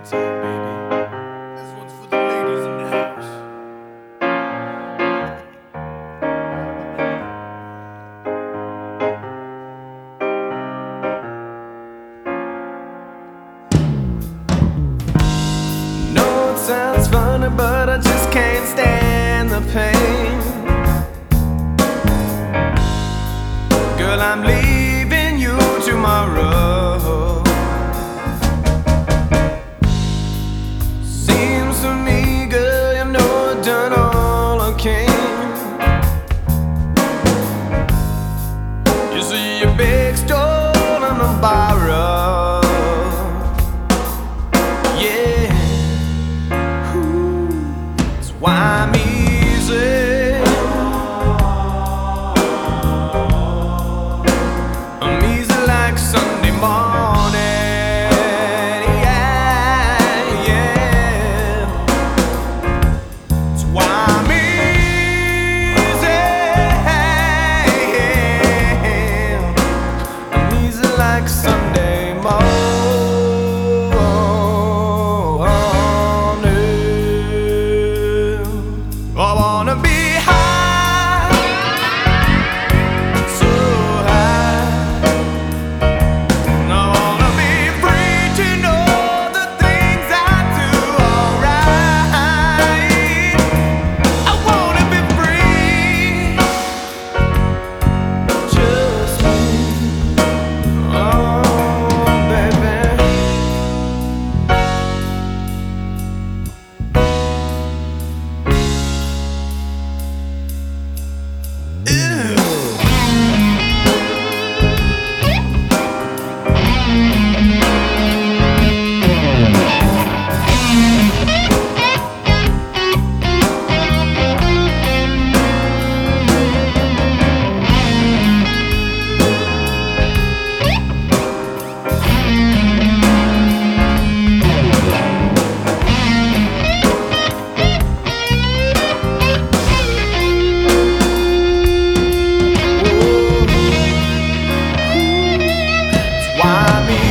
baby. This one's for the ladies in the house. No, it sounds funny, but I just can't stand the pain. Girl, I'm leaving. You see a big stone a barrel. Yeah. It's why me. me.